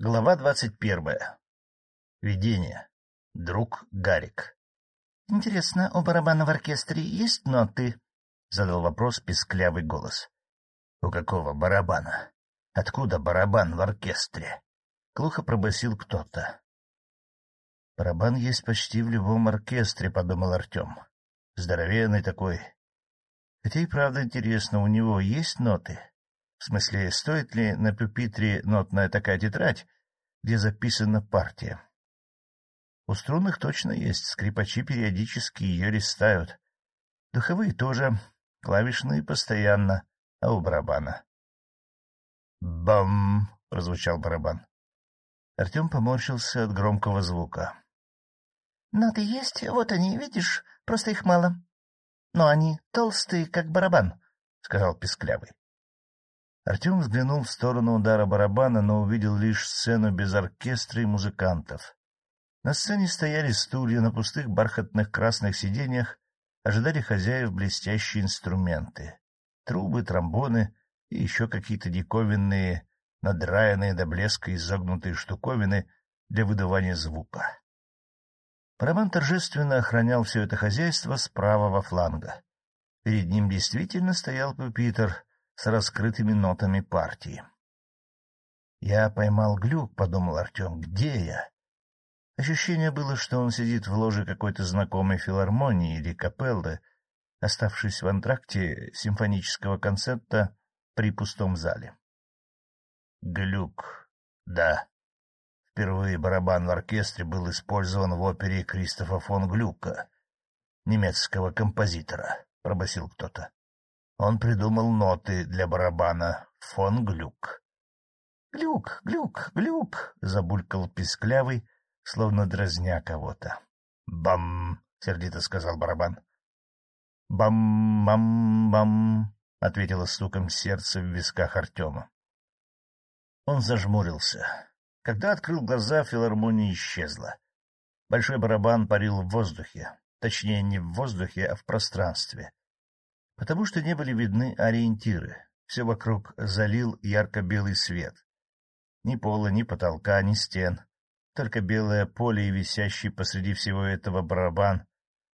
Глава двадцать первая. Видение. Друг Гарик. — Интересно, у барабана в оркестре есть ноты? — задал вопрос песклявый голос. — У какого барабана? Откуда барабан в оркестре? — глухо пробасил кто-то. — Барабан есть почти в любом оркестре, — подумал Артем. Здоровенный такой. Хотя и правда интересно, у него есть ноты? В смысле, стоит ли на пюпитре нотная такая тетрадь, где записана партия? У струнных точно есть, скрипачи периодически ее листают. Духовые тоже, клавишные постоянно, а у барабана. «Бам!» — прозвучал барабан. Артем поморщился от громкого звука. — Ноты есть, вот они, видишь, просто их мало. Но они толстые, как барабан, — сказал Песклявый. Артем взглянул в сторону удара барабана, но увидел лишь сцену без оркестра и музыкантов. На сцене стояли стулья на пустых бархатных красных сиденьях, ожидали хозяев блестящие инструменты — трубы, тромбоны и еще какие-то диковинные, надраенные до блеска изогнутые штуковины для выдавания звука. Барабан торжественно охранял все это хозяйство с правого фланга. Перед ним действительно стоял пюпитер с раскрытыми нотами партии. «Я поймал глюк», — подумал Артем. «Где я?» Ощущение было, что он сидит в ложе какой-то знакомой филармонии или капеллы, оставшись в антракте симфонического концерта при пустом зале. Глюк. Да. Впервые барабан в оркестре был использован в опере Кристофа фон Глюка, немецкого композитора, — пробасил кто-то. Он придумал ноты для барабана фон Глюк. — Глюк, глюк, глюк! — забулькал писклявый, словно дразня кого-то. «Бам!» — сердито сказал барабан. «Бам-бам-бам!» — ответило стуком сердца в висках Артема. Он зажмурился. Когда открыл глаза, филармония исчезла. Большой барабан парил в воздухе, точнее, не в воздухе, а в пространстве, потому что не были видны ориентиры. Все вокруг залил ярко-белый свет. Ни пола, ни потолка, ни стен. Только белое поле и висящий посреди всего этого барабан,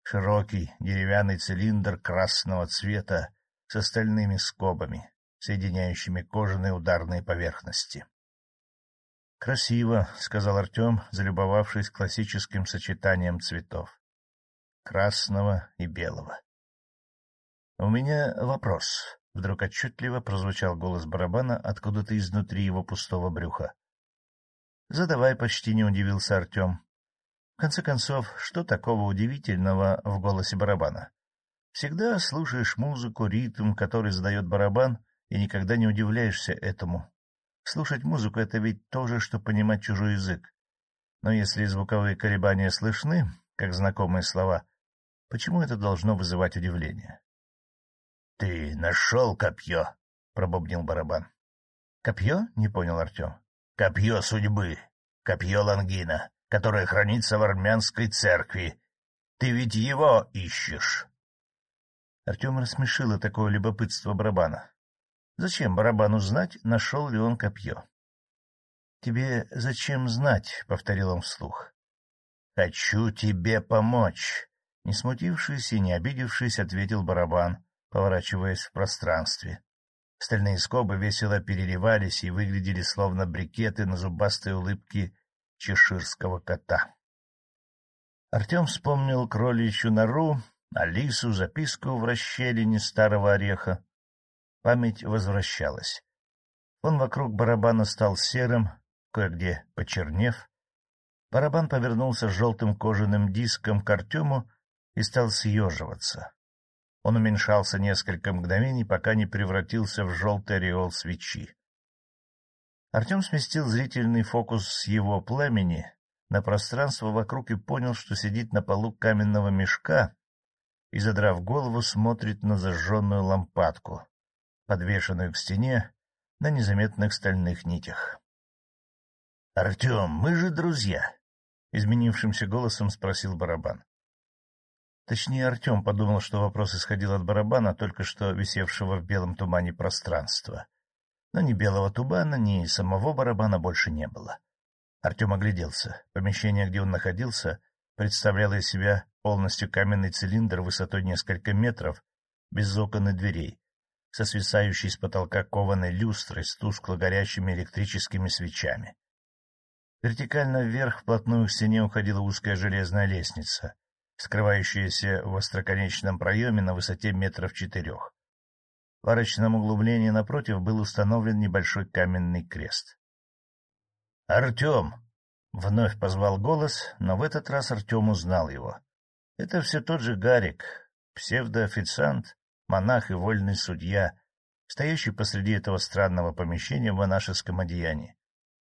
широкий деревянный цилиндр красного цвета с остальными скобами, соединяющими кожаные ударные поверхности. — Красиво, — сказал Артем, залюбовавшись классическим сочетанием цветов. Красного и белого. — У меня вопрос. Вдруг отчетливо прозвучал голос барабана откуда-то изнутри его пустого брюха. Задавай, почти не удивился Артем. В конце концов, что такого удивительного в голосе барабана? Всегда слушаешь музыку, ритм, который задает барабан, и никогда не удивляешься этому. Слушать музыку — это ведь то же, что понимать чужой язык. Но если звуковые колебания слышны, как знакомые слова, почему это должно вызывать удивление? — Ты нашел копье? — пробубнил барабан. — Копье? — не понял Артем. Копье судьбы, копье Лангина, которое хранится в армянской церкви. Ты ведь его ищешь. Артем рассмешило такое любопытство барабана. Зачем барабану знать, нашел ли он копье? — Тебе зачем знать? — повторил он вслух. — Хочу тебе помочь. Не смутившись и не обидевшись, ответил барабан, поворачиваясь в пространстве. Стальные скобы весело переливались и выглядели словно брикеты на зубастой улыбке чеширского кота. Артем вспомнил кроличью нору, Алису, записку в расщелине старого ореха. Память возвращалась. Он вокруг барабана стал серым, кое-где почернев. Барабан повернулся желтым кожаным диском к Артему и стал съеживаться. Он уменьшался несколько мгновений, пока не превратился в желтый ореол свечи. Артем сместил зрительный фокус с его племени на пространство вокруг и понял, что сидит на полу каменного мешка и, задрав голову, смотрит на зажженную лампадку, подвешенную к стене на незаметных стальных нитях. — Артем, мы же друзья! — изменившимся голосом спросил барабан. Точнее, Артем подумал, что вопрос исходил от барабана, только что висевшего в белом тумане пространства. Но ни белого тумана, ни самого барабана больше не было. Артем огляделся. Помещение, где он находился, представляло из себя полностью каменный цилиндр высотой несколько метров, без окон и дверей, со свисающей с потолка кованой люстрой с тускло горящими электрическими свечами. Вертикально вверх вплотную к стене уходила узкая железная лестница, скрывающаяся в остроконечном проеме на высоте метров четырех. В арочном углублении напротив был установлен небольшой каменный крест. «Артем!» — вновь позвал голос, но в этот раз Артем узнал его. Это все тот же Гарик, псевдоофициант, монах и вольный судья, стоящий посреди этого странного помещения в монашеском одеянии.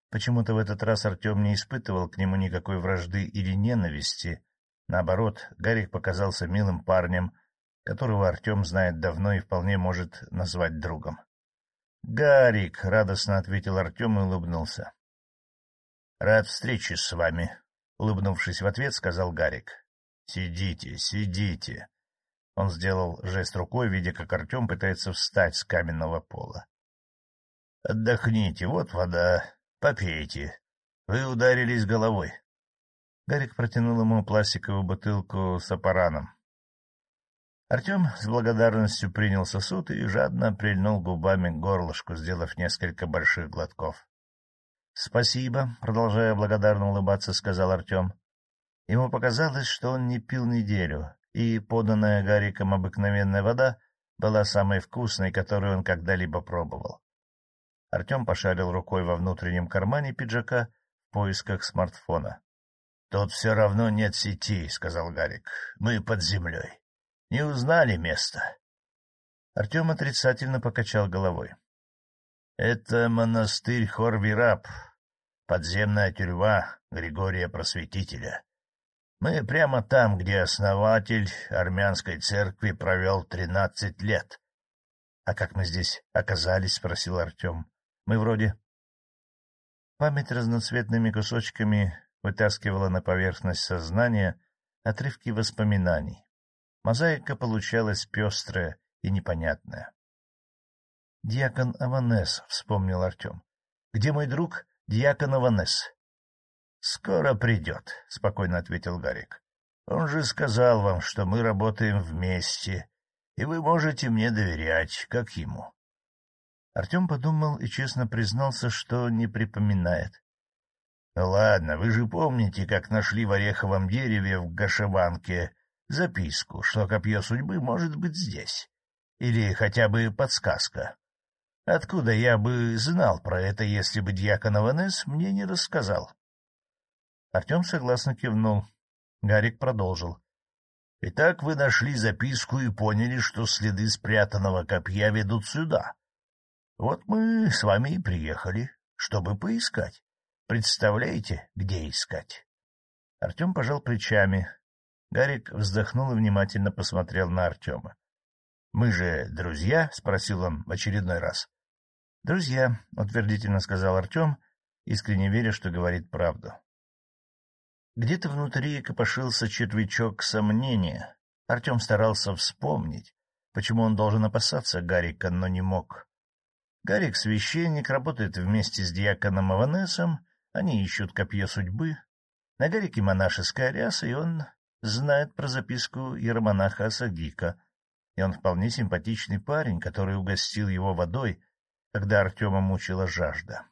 Почему-то в этот раз Артем не испытывал к нему никакой вражды или ненависти. Наоборот, Гарик показался милым парнем, которого Артем знает давно и вполне может назвать другом. — Гарик! — радостно ответил Артем и улыбнулся. — Рад встрече с вами, — улыбнувшись в ответ, сказал Гарик. — Сидите, сидите. Он сделал жест рукой, видя, как Артем пытается встать с каменного пола. — Отдохните, вот вода, попейте. Вы ударились головой. Гарик протянул ему пластиковую бутылку с апараном. Артем с благодарностью принял сосуд и жадно прильнул губами к горлышку, сделав несколько больших глотков. — Спасибо, — продолжая благодарно улыбаться, сказал Артем. Ему показалось, что он не пил неделю, и поданная Гариком обыкновенная вода была самой вкусной, которую он когда-либо пробовал. Артем пошарил рукой во внутреннем кармане пиджака в поисках смартфона. — Тут все равно нет сети, — сказал Гарик. — Мы под землей. Не узнали место. Артем отрицательно покачал головой. — Это монастырь Хорвираб, подземная тюрьма Григория Просветителя. Мы прямо там, где основатель армянской церкви провел тринадцать лет. — А как мы здесь оказались? — спросил Артем. — Мы вроде... Память разноцветными кусочками вытаскивала на поверхность сознания отрывки воспоминаний. Мозаика получалась пестрая и непонятная. — Дьякон Аванес, — вспомнил Артем. — Где мой друг, дьякон Аванес? — Скоро придет, — спокойно ответил Гарик. — Он же сказал вам, что мы работаем вместе, и вы можете мне доверять, как ему. Артем подумал и честно признался, что не припоминает. — Ладно, вы же помните, как нашли в ореховом дереве в Гашеванке записку, что копье судьбы может быть здесь. Или хотя бы подсказка. Откуда я бы знал про это, если бы дьякон Аванес мне не рассказал? Артем согласно кивнул. Гарик продолжил. — Итак, вы нашли записку и поняли, что следы спрятанного копья ведут сюда. Вот мы с вами и приехали, чтобы поискать. Представляете, где искать? Артем пожал плечами, Гарик вздохнул и внимательно посмотрел на Артема. — Мы же друзья? — спросил он в очередной раз. — Друзья, — утвердительно сказал Артем, искренне веря, что говорит правду. Где-то внутри копошился червячок сомнения. Артем старался вспомнить, почему он должен опасаться Гарика, но не мог. Гарик — священник, работает вместе с диаконом Аванесом, они ищут копье судьбы. На Гарике монашеская ряса, и он знает про записку иеромонаха Асагика, и он вполне симпатичный парень, который угостил его водой, когда Артема мучила жажда.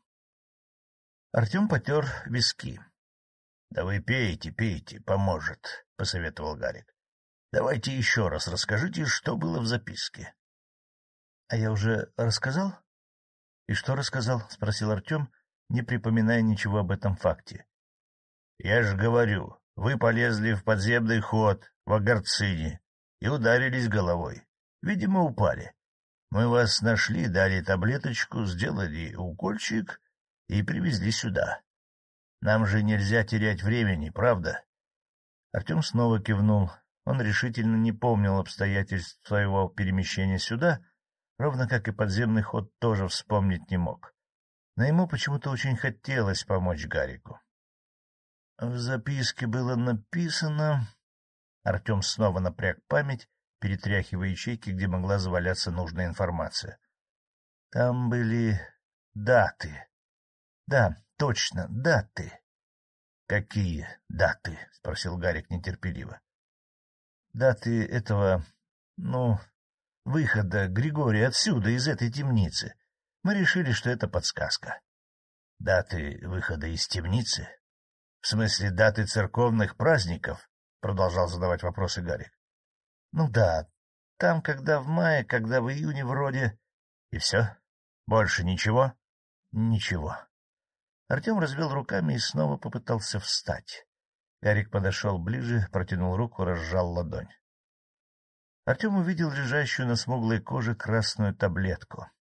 Артем потер виски. — Да вы пейте, пейте, поможет, — посоветовал Гарик. — Давайте еще раз расскажите, что было в записке. — А я уже рассказал? — И что рассказал? — спросил Артем, не припоминая ничего об этом факте. — Я же говорю, вы полезли в подземный ход в Агарцине и ударились головой. Видимо, упали. Мы вас нашли, дали таблеточку, сделали укольчик и привезли сюда. Нам же нельзя терять времени, правда? Артем снова кивнул. Он решительно не помнил обстоятельств своего перемещения сюда, ровно как и подземный ход тоже вспомнить не мог. Но ему почему-то очень хотелось помочь Гарику. В записке было написано... Артем снова напряг память, перетряхивая ячейки, где могла заваляться нужная информация. Там были даты. Да, точно, даты. — Какие даты? — спросил Гарик нетерпеливо. — Даты этого, ну, выхода Григория отсюда, из этой темницы. Мы решили, что это подсказка. — Даты выхода из темницы? В смысле, даты церковных праздников? — продолжал задавать вопросы Гарик. — Ну да, там, когда в мае, когда в июне вроде... — И все? Больше ничего? — Ничего. Артем развел руками и снова попытался встать. Гарик подошел ближе, протянул руку, разжал ладонь. Артем увидел лежащую на смуглой коже красную таблетку. —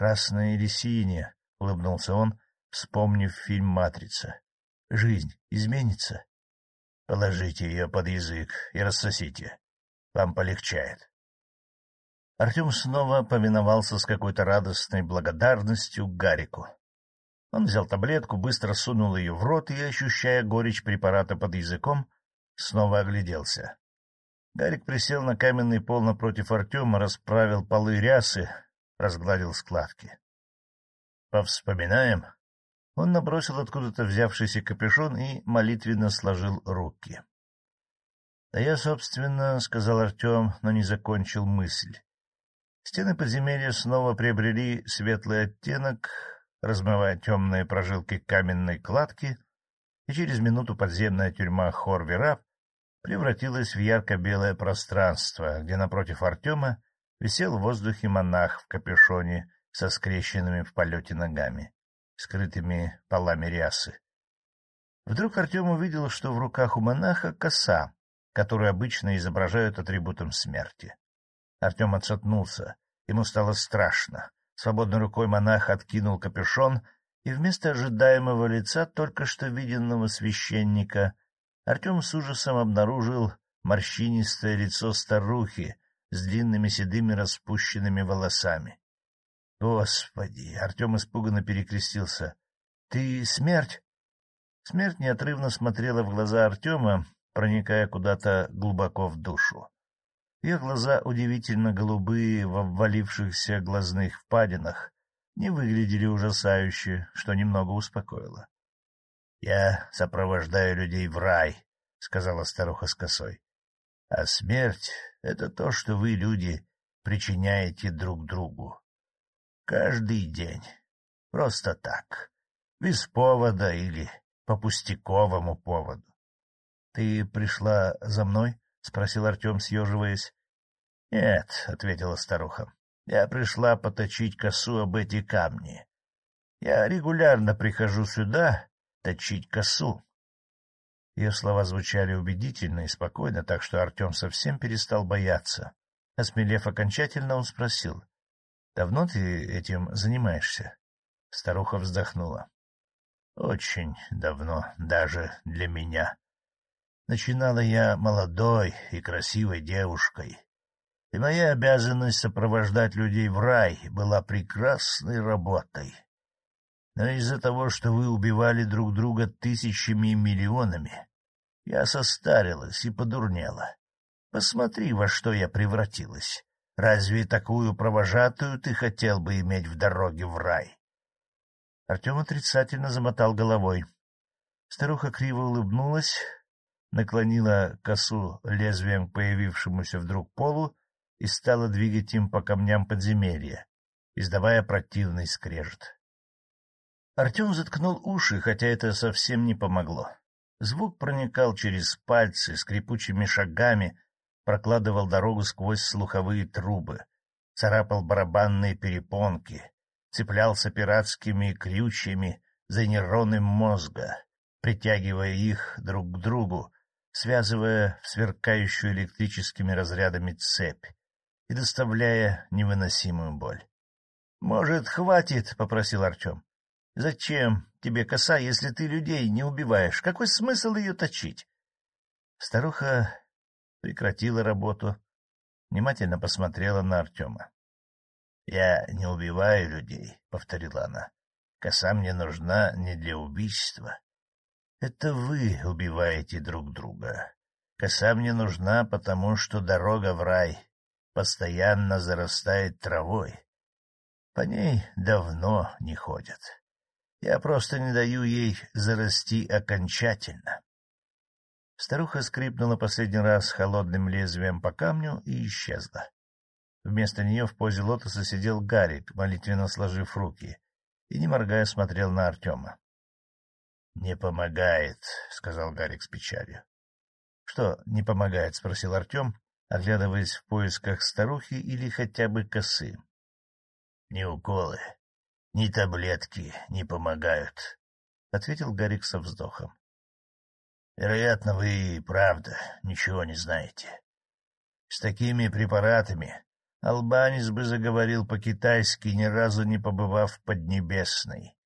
Красная или синяя? — улыбнулся он, вспомнив фильм «Матрица». — Жизнь изменится? — Положите ее под язык и рассосите. Вам полегчает. Артем снова повиновался с какой-то радостной благодарностью Гарику. Он взял таблетку, быстро сунул ее в рот и, ощущая горечь препарата под языком, снова огляделся. Гарик присел на каменный пол напротив Артема, расправил полы рясы, разгладил складки. — Повспоминаем. Он набросил откуда-то взявшийся капюшон и молитвенно сложил руки. — Да я, собственно, — сказал Артем, но не закончил мысль. Стены подземелья снова приобрели светлый оттенок, размывая темные прожилки каменной кладки, и через минуту подземная тюрьма Хорвера превратилась в ярко-белое пространство, где напротив Артема висел в воздухе монах в капюшоне со скрещенными в полете ногами, скрытыми полами рясы. Вдруг Артем увидел, что в руках у монаха коса, которую обычно изображают атрибутом смерти. Артем отшатнулся, ему стало страшно. Свободной рукой монах откинул капюшон, и вместо ожидаемого лица только что виденного священника Артем с ужасом обнаружил морщинистое лицо старухи с длинными седыми распущенными волосами. Господи! Артем испуганно перекрестился. — Ты смерть? Смерть неотрывно смотрела в глаза Артема, проникая куда-то глубоко в душу. Ее глаза, удивительно голубые, в обвалившихся глазных впадинах, не выглядели ужасающе, что немного успокоило. — Я сопровождаю людей в рай, — сказала старуха с косой. — А смерть — это то, что вы, люди, причиняете друг другу. Каждый день. Просто так. Без повода или по пустяковому поводу. — Ты пришла за мной? — спросил Артем, съеживаясь. — Нет, — ответила старуха, — я пришла поточить косу об эти камни. Я регулярно прихожу сюда точить косу. Ее слова звучали убедительно и спокойно, так что Артем совсем перестал бояться. Осмелев окончательно, он спросил. — Давно ты этим занимаешься? Старуха вздохнула. — Очень давно, даже для меня. Начинала я молодой и красивой девушкой, и моя обязанность сопровождать людей в рай была прекрасной работой. Но из-за того, что вы убивали друг друга тысячами и миллионами, я состарилась и подурнела. Посмотри, во что я превратилась. Разве такую провожатую ты хотел бы иметь в дороге в рай? Артем отрицательно замотал головой. Старуха криво улыбнулась, наклонила косу лезвием к появившемуся вдруг полу и стала двигать им по камням подземелья, издавая противный скрежет. Артем заткнул уши, хотя это совсем не помогло. Звук проникал через пальцы, скрипучими шагами прокладывал дорогу сквозь слуховые трубы, царапал барабанные перепонки, цеплялся пиратскими крючьями за нейроны мозга, притягивая их друг к другу, связывая в сверкающую электрическими разрядами цепь и доставляя невыносимую боль. — Может, хватит? — попросил Артем. — Зачем тебе коса, если ты людей не убиваешь? Какой смысл ее точить? Старуха прекратила работу, внимательно посмотрела на Артема. — Я не убиваю людей, — повторила она. — Коса мне нужна не для убийства. Это вы убиваете друг друга. Коса мне нужна, потому что дорога в рай постоянно зарастает травой. По ней давно не ходят. Я просто не даю ей зарасти окончательно. Старуха скрипнула последний раз холодным лезвием по камню и исчезла. Вместо нее в позе лотоса сидел Гарик, молитвенно сложив руки, и, не моргая, смотрел на Артема. — Не помогает, — сказал Гарик с печалью. — Что не помогает? — спросил Артем, оглядываясь в поисках старухи или хотя бы косы. — Ни уколы, ни таблетки не помогают, — ответил Гарик со вздохом. — Вероятно, вы и правда ничего не знаете. С такими препаратами албанец бы заговорил по-китайски, ни разу не побывав в Поднебесной.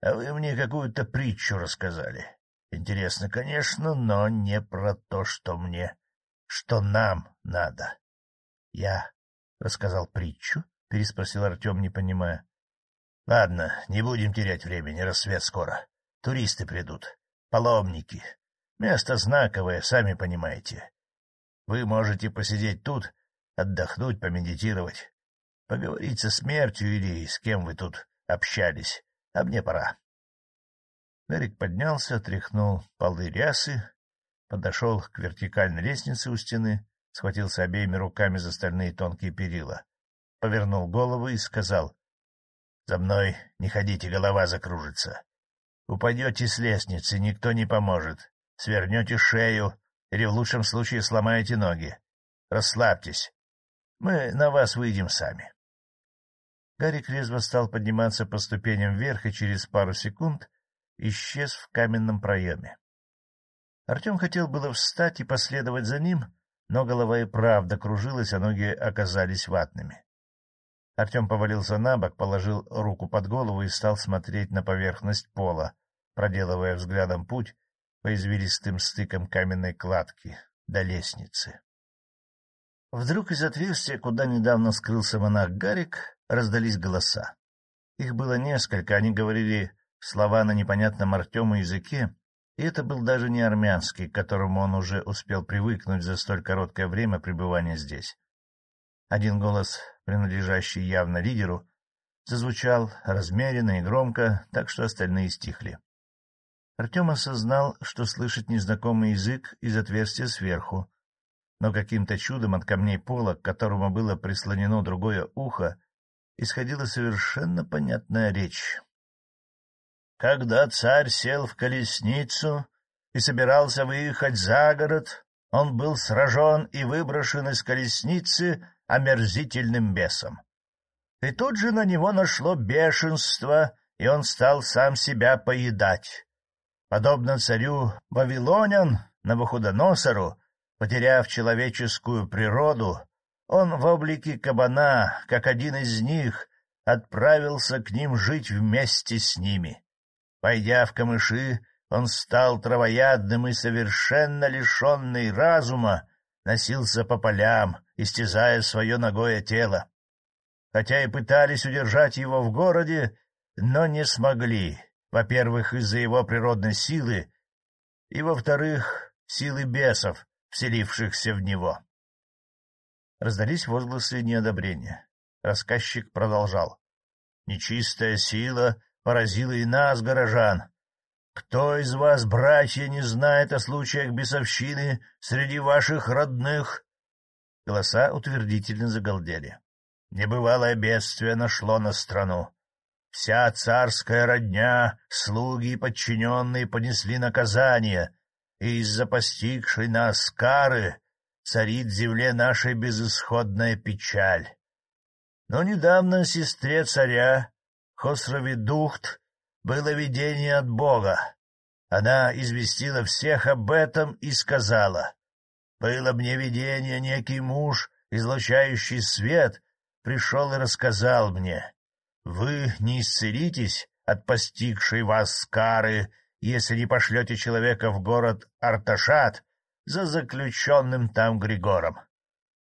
А вы мне какую-то притчу рассказали. Интересно, конечно, но не про то, что мне, что нам надо. — Я рассказал притчу? — переспросил Артем, не понимая. — Ладно, не будем терять времени, рассвет скоро. Туристы придут, паломники. Место знаковое, сами понимаете. Вы можете посидеть тут, отдохнуть, помедитировать, поговорить со смертью или с кем вы тут общались, а мне пора. Эрик поднялся, тряхнул полы рясы, подошел к вертикальной лестнице у стены, схватился обеими руками за стальные тонкие перила, повернул голову и сказал за мной не ходите, голова закружится. Упадете с лестницы, никто не поможет. Свернете шею или в лучшем случае сломаете ноги. Расслабьтесь. Мы на вас выйдем сами. Гарик резво стал подниматься по ступеням вверх и через пару секунд исчез в каменном проеме. Артем хотел было встать и последовать за ним, но голова и правда кружилась, а ноги оказались ватными. Артем повалился на бок, положил руку под голову и стал смотреть на поверхность пола, проделывая взглядом путь по извилистым стыкам каменной кладки до лестницы. Вдруг из отверстия, куда недавно скрылся монах Гарик, раздались голоса. Их было несколько, они говорили слова на непонятном Артему языке, и это был даже не армянский, к которому он уже успел привыкнуть за столь короткое время пребывания здесь. Один голос, принадлежащий явно лидеру, зазвучал размеренно и громко, так что остальные стихли. Артем осознал, что слышит незнакомый язык из отверстия сверху, но каким-то чудом от камней пола, к которому было прислонено другое ухо, исходила совершенно понятная речь. Когда царь сел в колесницу и собирался выехать за город, он был сражен и выброшен из колесницы омерзительным бесом. И тут же на него нашло бешенство, и он стал сам себя поедать. Подобно царю Вавилонян, Навуходоносору, потеряв человеческую природу, он в облике кабана, как один из них, отправился к ним жить вместе с ними. Пойдя в камыши, он стал травоядным и совершенно лишенный разума, носился по полям, истязая свое ногое тело. Хотя и пытались удержать его в городе, но не смогли, во-первых, из-за его природной силы, и, во-вторых, силы бесов, вселившихся в него. Раздались возгласы неодобрения. Рассказчик продолжал. «Нечистая сила поразила и нас, горожан. Кто из вас, братья, не знает о случаях бесовщины среди ваших родных? Голоса утвердительно загалдели. Небывалое бедствие нашло на страну. Вся царская родня, слуги и подчиненные понесли наказание, и из-за постигшей нас кары царит земле наша безысходная печаль. Но недавно сестре царя, Хосровидухт, было видение от Бога. Она известила всех об этом и сказала, «Было мне видение, некий муж, излучающий свет, пришел и рассказал мне, вы не исцелитесь от постигшей вас скары, если не пошлете человека в город Арташат за заключенным там Григором.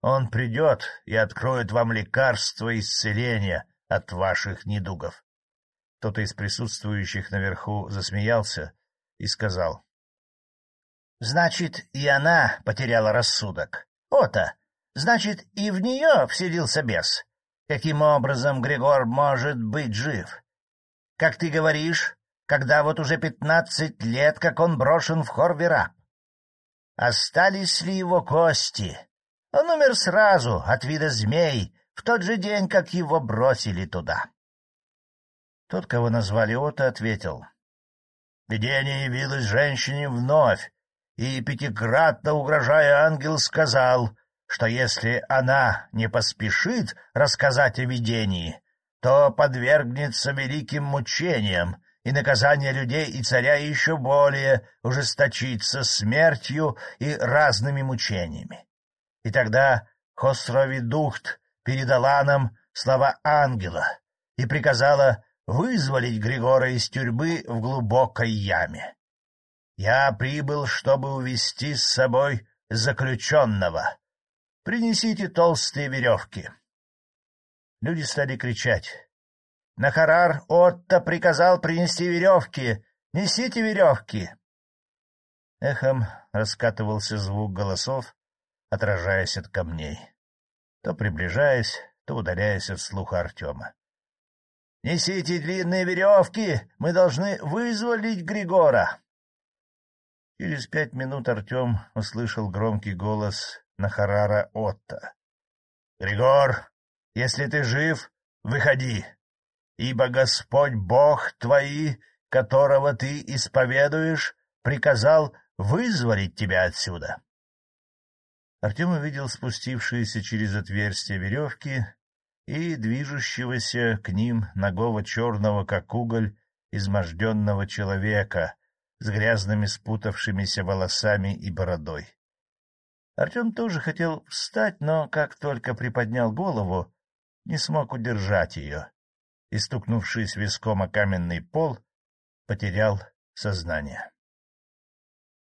Он придет и откроет вам лекарство исцеления от ваших недугов. Кто-то из присутствующих наверху засмеялся и сказал. — Значит, и она потеряла рассудок. Ота, значит, и в нее вселился бес. Каким образом Григор может быть жив? как ты говоришь, когда вот уже пятнадцать лет, как он брошен в Хорвера? Остались ли его кости? Он умер сразу от вида змей, в тот же день, как его бросили туда. Тот, кого назвали Ота, ответил. Видение явилось женщине вновь, и пятикратно угрожая ангел сказал, что если она не поспешит рассказать о видении, то подвергнется великим мучениям, и наказание людей и царя еще более ужесточится смертью и разными мучениями. И тогда Хосровидухт передала нам слова ангела и приказала вызволить Григора из тюрьмы в глубокой яме. Я прибыл, чтобы увести с собой заключенного. Принесите толстые веревки. Люди стали кричать. Нахарар Отто приказал принести веревки. Несите веревки. Эхом раскатывался звук голосов, отражаясь от камней, то приближаясь, то удаляясь от слуха Артема. — Несите длинные веревки! Мы должны вызволить Григора! Через пять минут Артем услышал громкий голос Нахарара Отто. — Григор, если ты жив, выходи, ибо Господь Бог твои, которого ты исповедуешь, приказал вызволить тебя отсюда. Артем увидел спустившиеся через отверстие веревки и движущегося к ним ногого черного, как уголь, изможденного человека с грязными спутавшимися волосами и бородой. Артем тоже хотел встать, но как только приподнял голову, не смог удержать ее и, стукнувшись виском о каменный пол, потерял сознание.